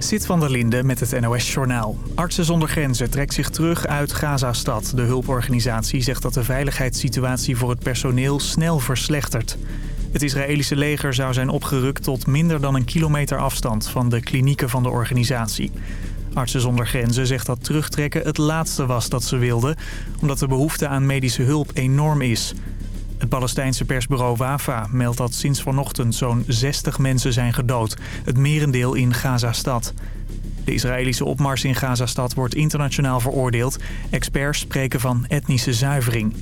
Zit van der Linde met het NOS-journaal. Artsen zonder grenzen trekt zich terug uit Gazastad. De hulporganisatie zegt dat de veiligheidssituatie voor het personeel snel verslechtert. Het Israëlische leger zou zijn opgerukt tot minder dan een kilometer afstand van de klinieken van de organisatie. Artsen zonder grenzen zegt dat terugtrekken het laatste was dat ze wilden... omdat de behoefte aan medische hulp enorm is. Het Palestijnse persbureau WAFA meldt dat sinds vanochtend zo'n 60 mensen zijn gedood. Het merendeel in Gazastad. De Israëlische opmars in Gazastad wordt internationaal veroordeeld. Experts spreken van etnische zuivering.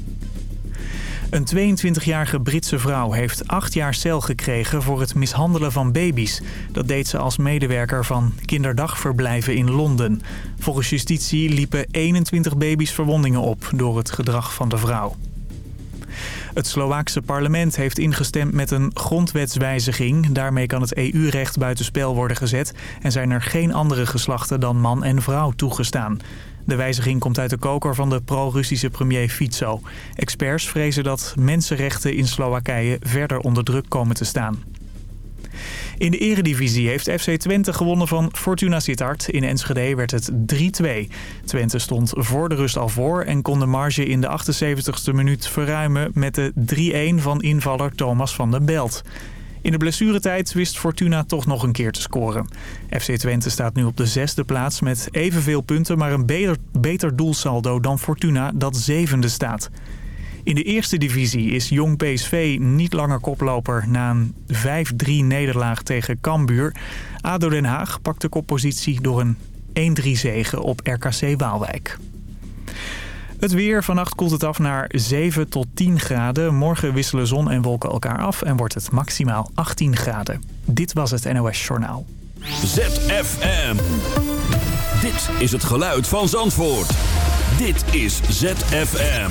Een 22-jarige Britse vrouw heeft acht jaar cel gekregen voor het mishandelen van baby's. Dat deed ze als medewerker van kinderdagverblijven in Londen. Volgens justitie liepen 21 baby's verwondingen op door het gedrag van de vrouw. Het Slovaakse parlement heeft ingestemd met een grondwetswijziging. Daarmee kan het EU-recht buitenspel worden gezet... en zijn er geen andere geslachten dan man en vrouw toegestaan. De wijziging komt uit de koker van de pro-Russische premier Fico. Experts vrezen dat mensenrechten in Slowakije verder onder druk komen te staan. In de eredivisie heeft FC Twente gewonnen van Fortuna Sittard. In Enschede werd het 3-2. Twente stond voor de rust al voor en kon de marge in de 78ste minuut verruimen... met de 3-1 van invaller Thomas van den Belt. In de blessuretijd wist Fortuna toch nog een keer te scoren. FC Twente staat nu op de zesde plaats met evenveel punten... maar een beter, beter doelsaldo dan Fortuna dat zevende staat. In de eerste divisie is Jong PSV niet langer koploper na een 5-3 nederlaag tegen Cambuur. ADO Den Haag pakt de koppositie door een 1-3 zege op RKC Waalwijk. Het weer. Vannacht koelt het af naar 7 tot 10 graden. Morgen wisselen zon en wolken elkaar af en wordt het maximaal 18 graden. Dit was het NOS Journaal. ZFM. Dit is het geluid van Zandvoort. Dit is ZFM.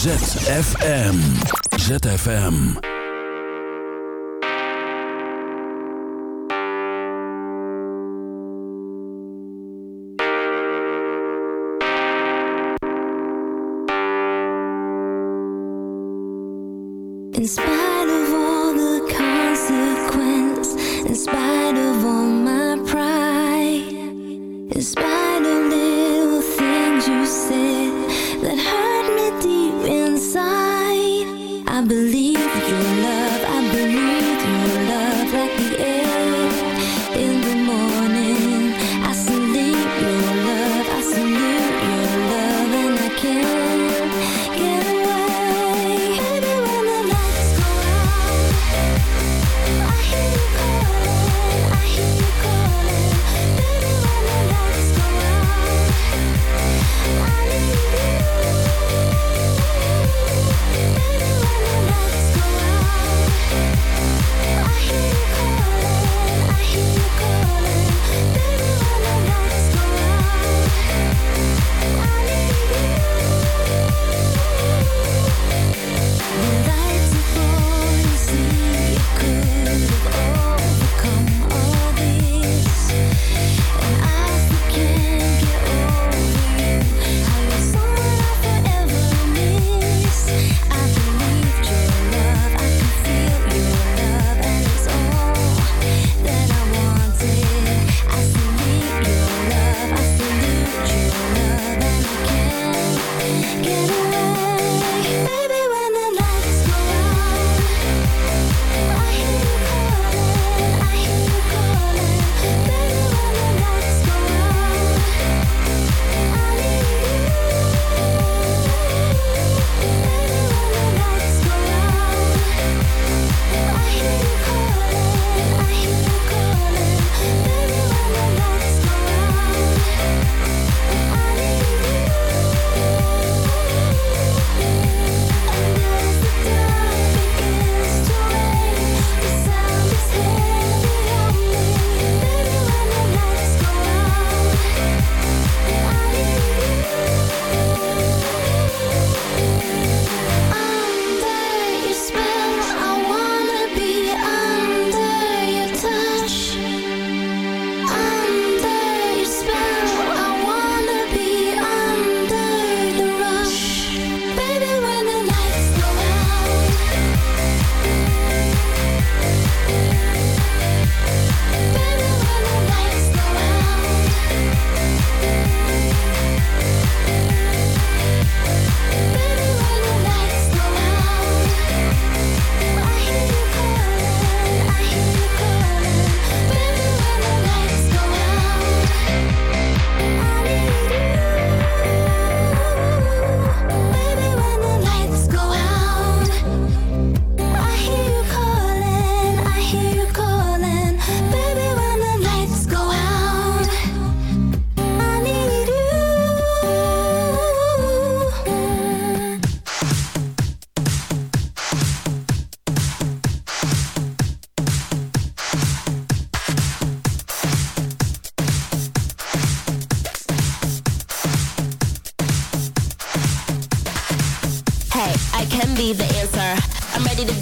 ZFM. ZFM.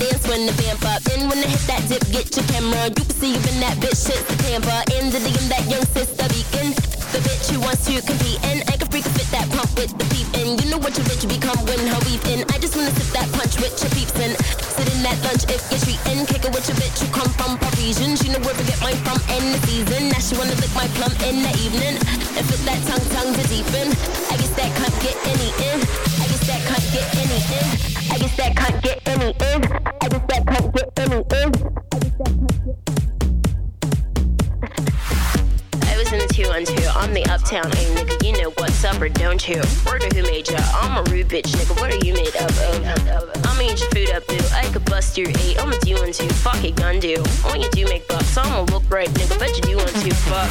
Dance when the vamp up. Then when I hit that dip, get your camera. You can see you in that bitch shit the Tampa. In the DM, that young sister beacon. The bitch who wants to compete and I can freak fit that pump with the peep and you know what your bitch become when her weaving. I just wanna sip that punch with your peeps and sit in that lunch if you're treating. Kick it with your bitch who come from Parisian. She know where to get mine from in the season. Now she wanna lick my plum in the evening and fit that tongue tongue to deepen. I guess that can't get any in. I guess that can't get any in. Guess that can't get any in. I guess that can't get any in. I'm the uptown A nigga. You know what's up or don't you? Word who made ya? I'm a rude bitch nigga. What are you made up of? I'ma eat your food up, boo. I could bust your eight. I'ma do one two. Fuck it, gun do. When you do make bucks, I'ma look right, nigga. Bet you do want to. Fuck.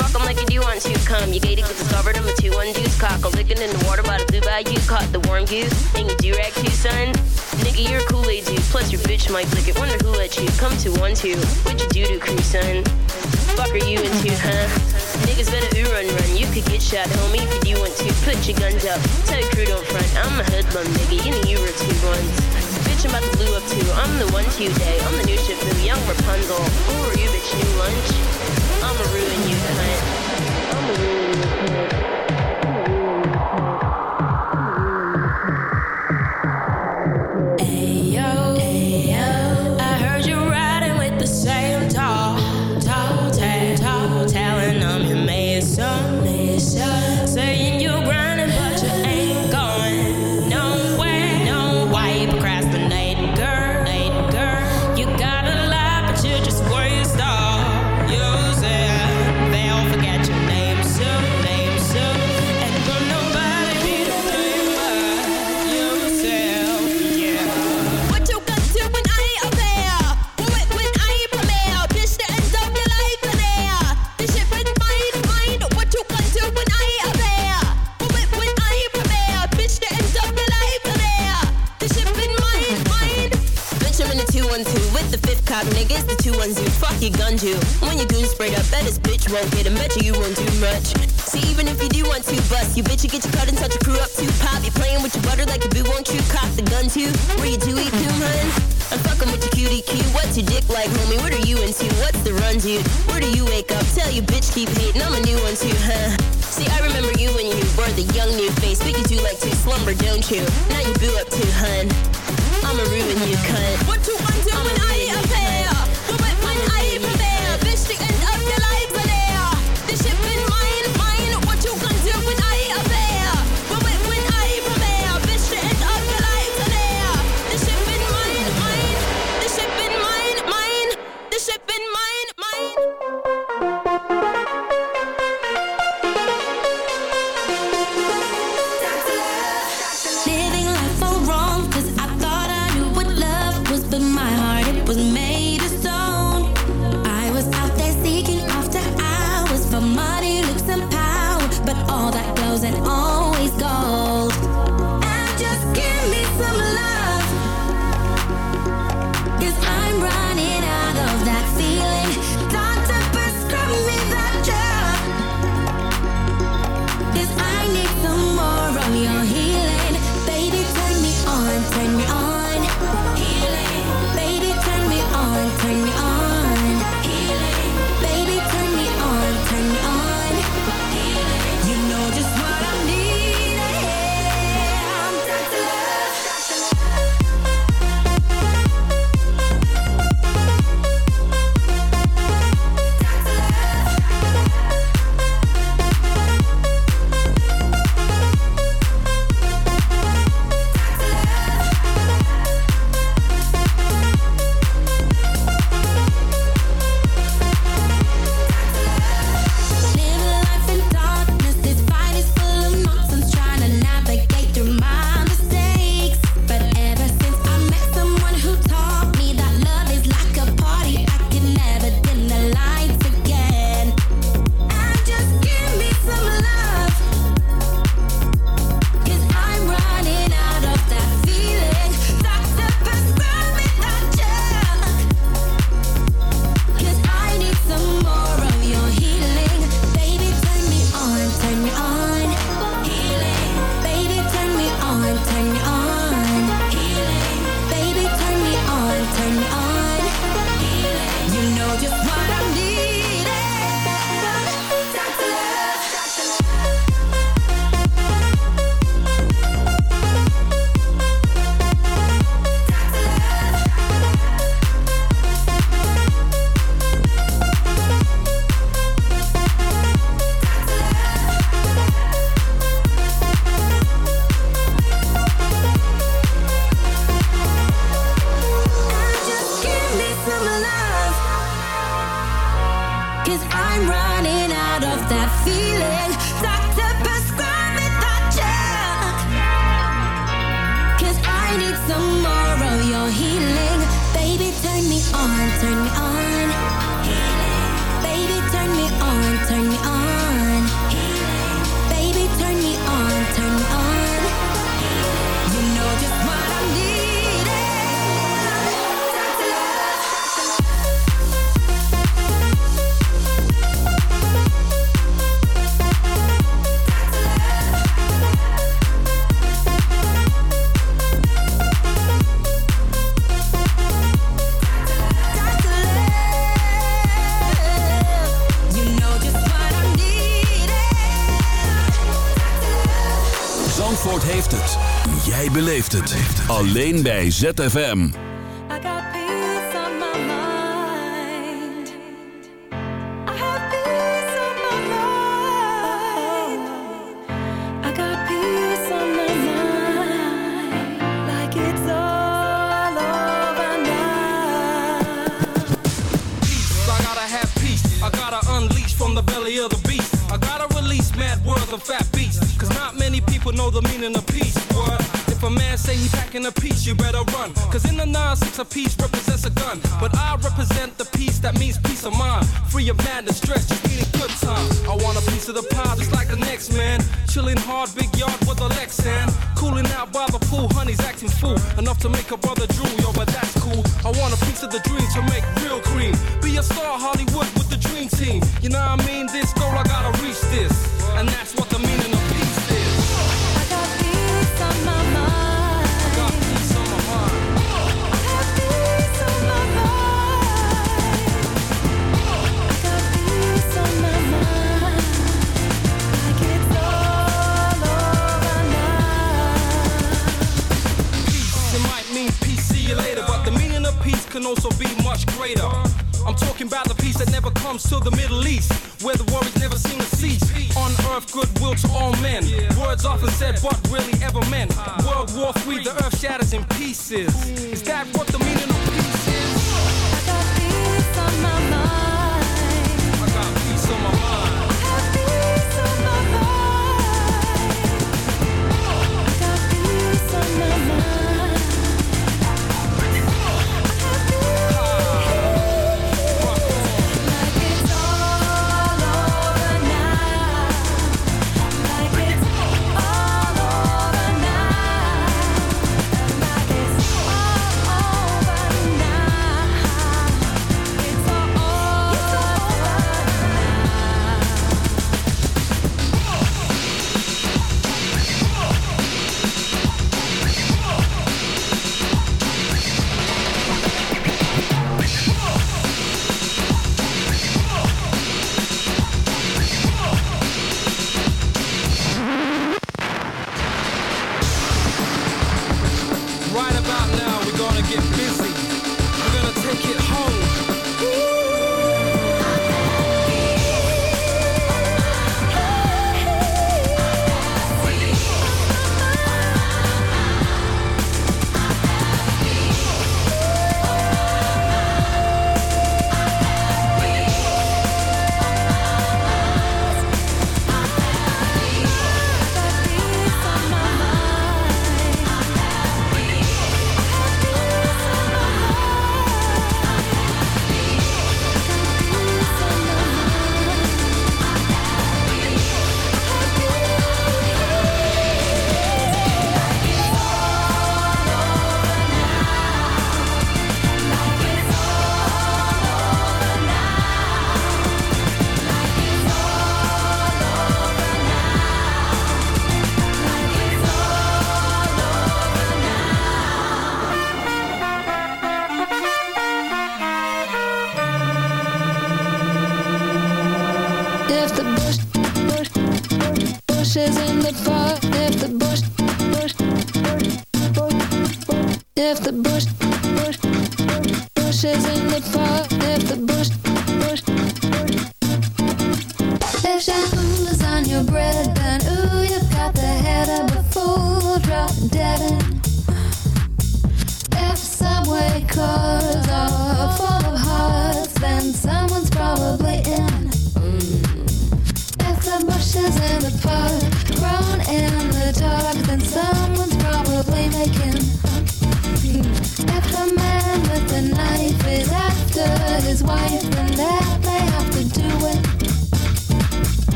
Fuck 'em like you do want to. Come, you gated, get discovered. I'm a two one deuce cock. I'm licking in the water by the blue bayou. Caught the warm goose. And you do rag too, son. Nigga, you're a Kool-Aid dude. Plus your bitch might lick it. Wonder who let you come to one two. What you do to crew, son? Fuck are you into, huh? Niggas better ooh run run. You could get shot, homie, if you want to. Put your guns up. Tell your crew don't front. I'm a hoodlum, nigga. You know you were two ones. Bitch, I'm about to blue up too. I'm the one to day. I'm the new the young Rapunzel. Who are you, bitch? New lunch? I'ma ruin you, keep hating. I'm a new one too, huh? See, I remember you when you were the young new face, but you do like to slumber, don't you? Cause I'm running out of that feeling. Doctor, prescribe me that gel. Cause I need some more of your healing. Baby, turn me on, turn me on. Alleen bij ZFM.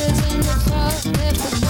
Voices in the club,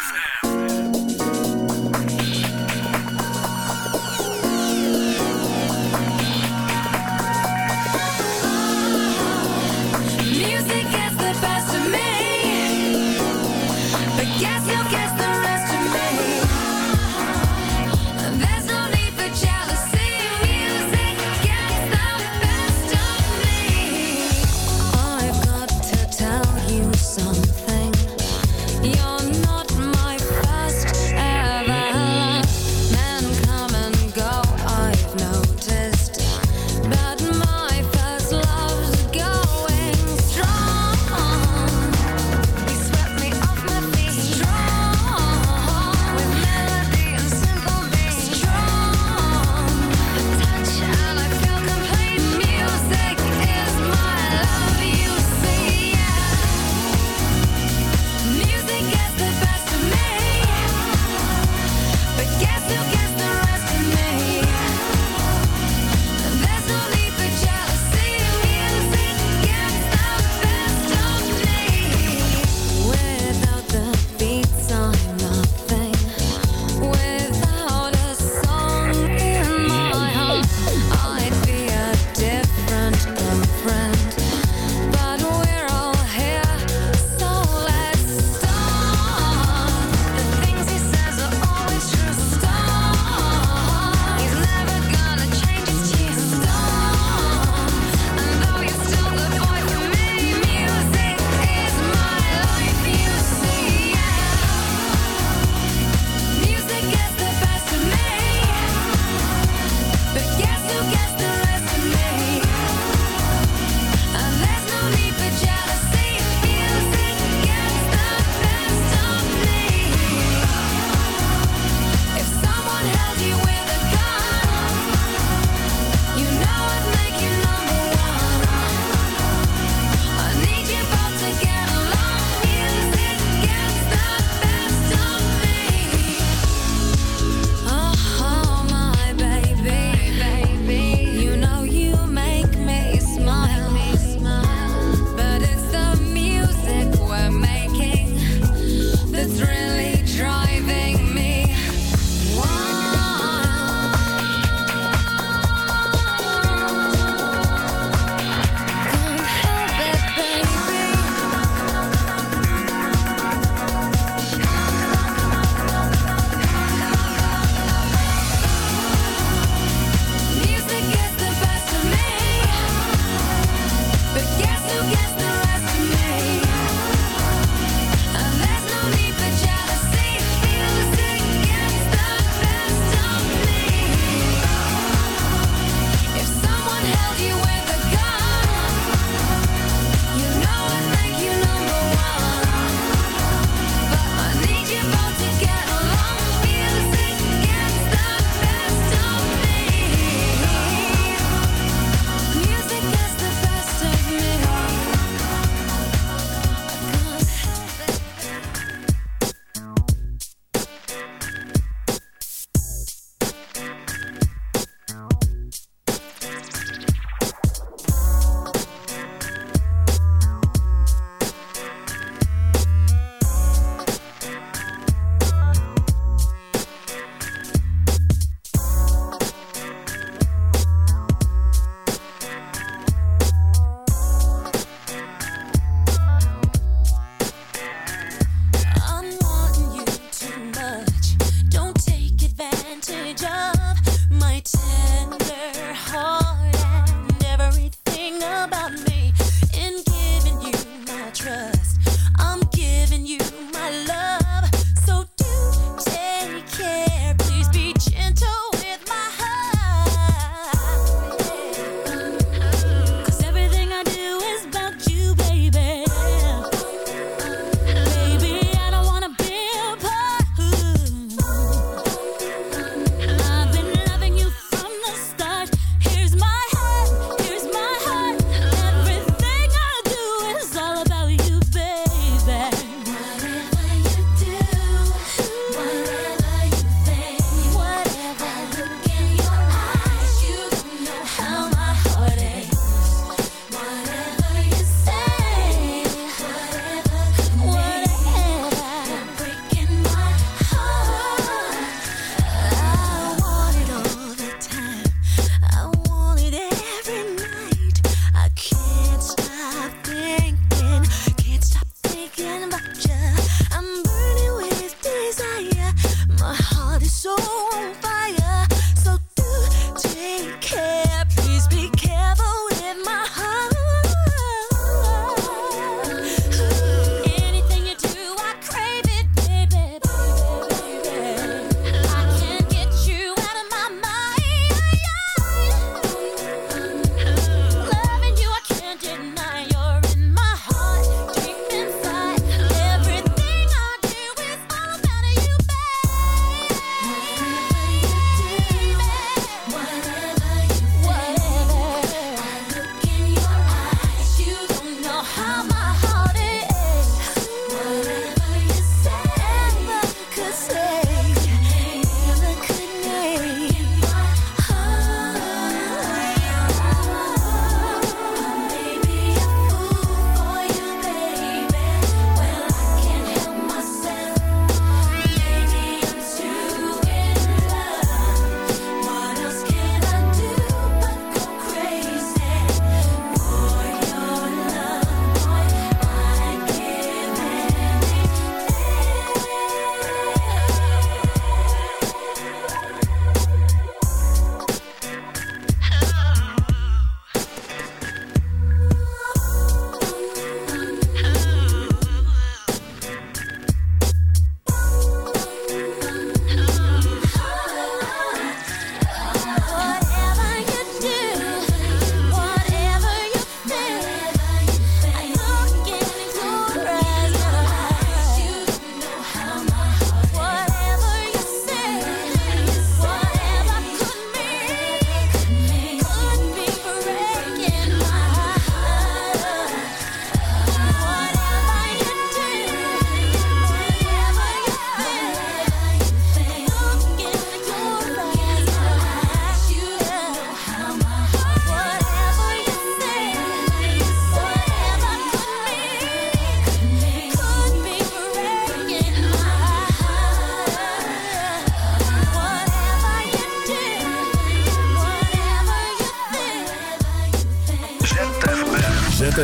I've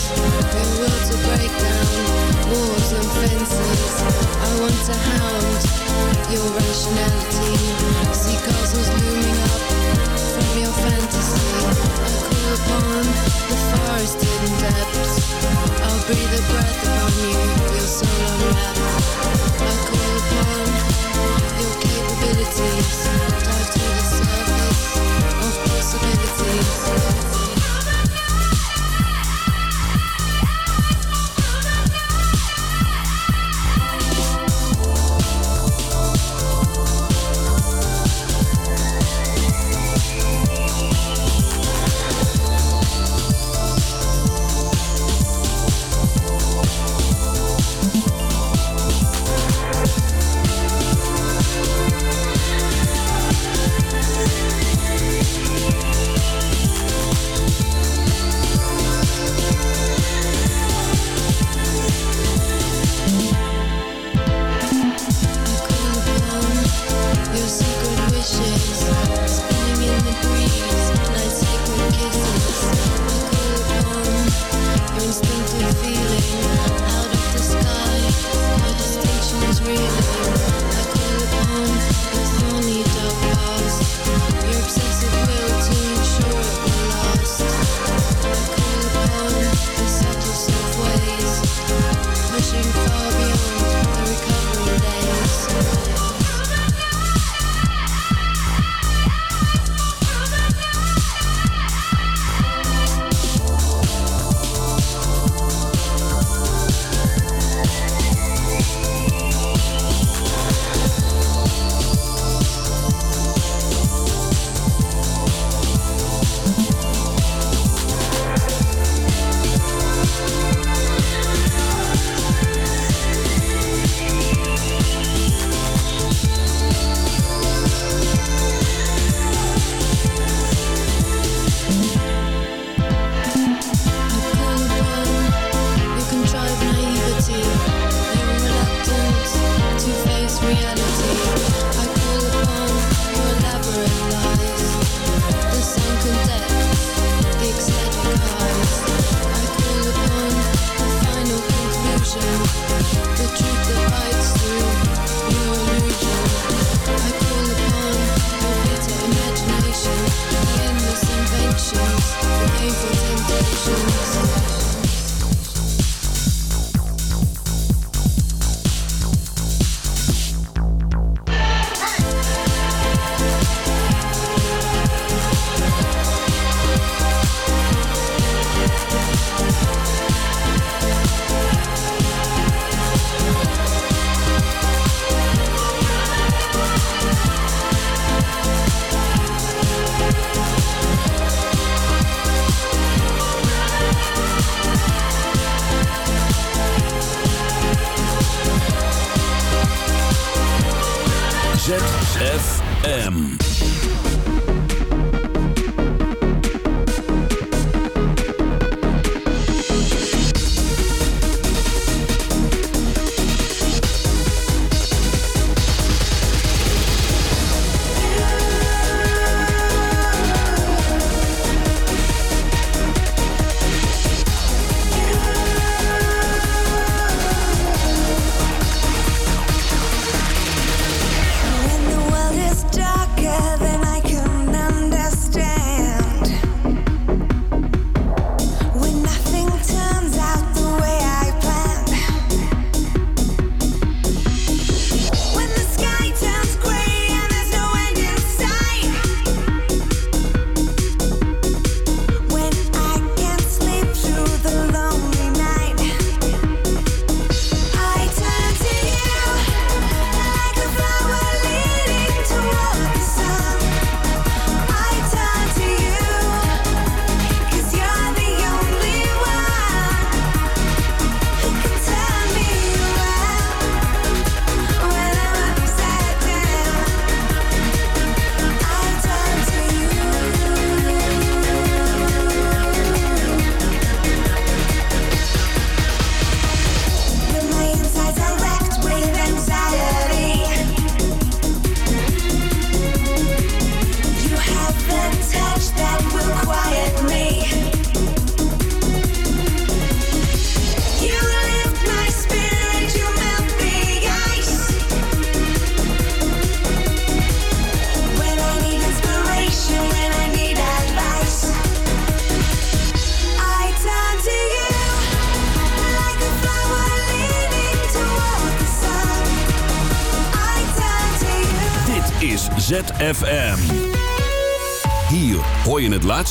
The world will break down walls and fences. I want to hound your rationality. See castles looming up from your fantasy. I call upon the forested depths. I'll breathe a breath upon you, your soul. I call upon your capabilities. Dive to the surface of.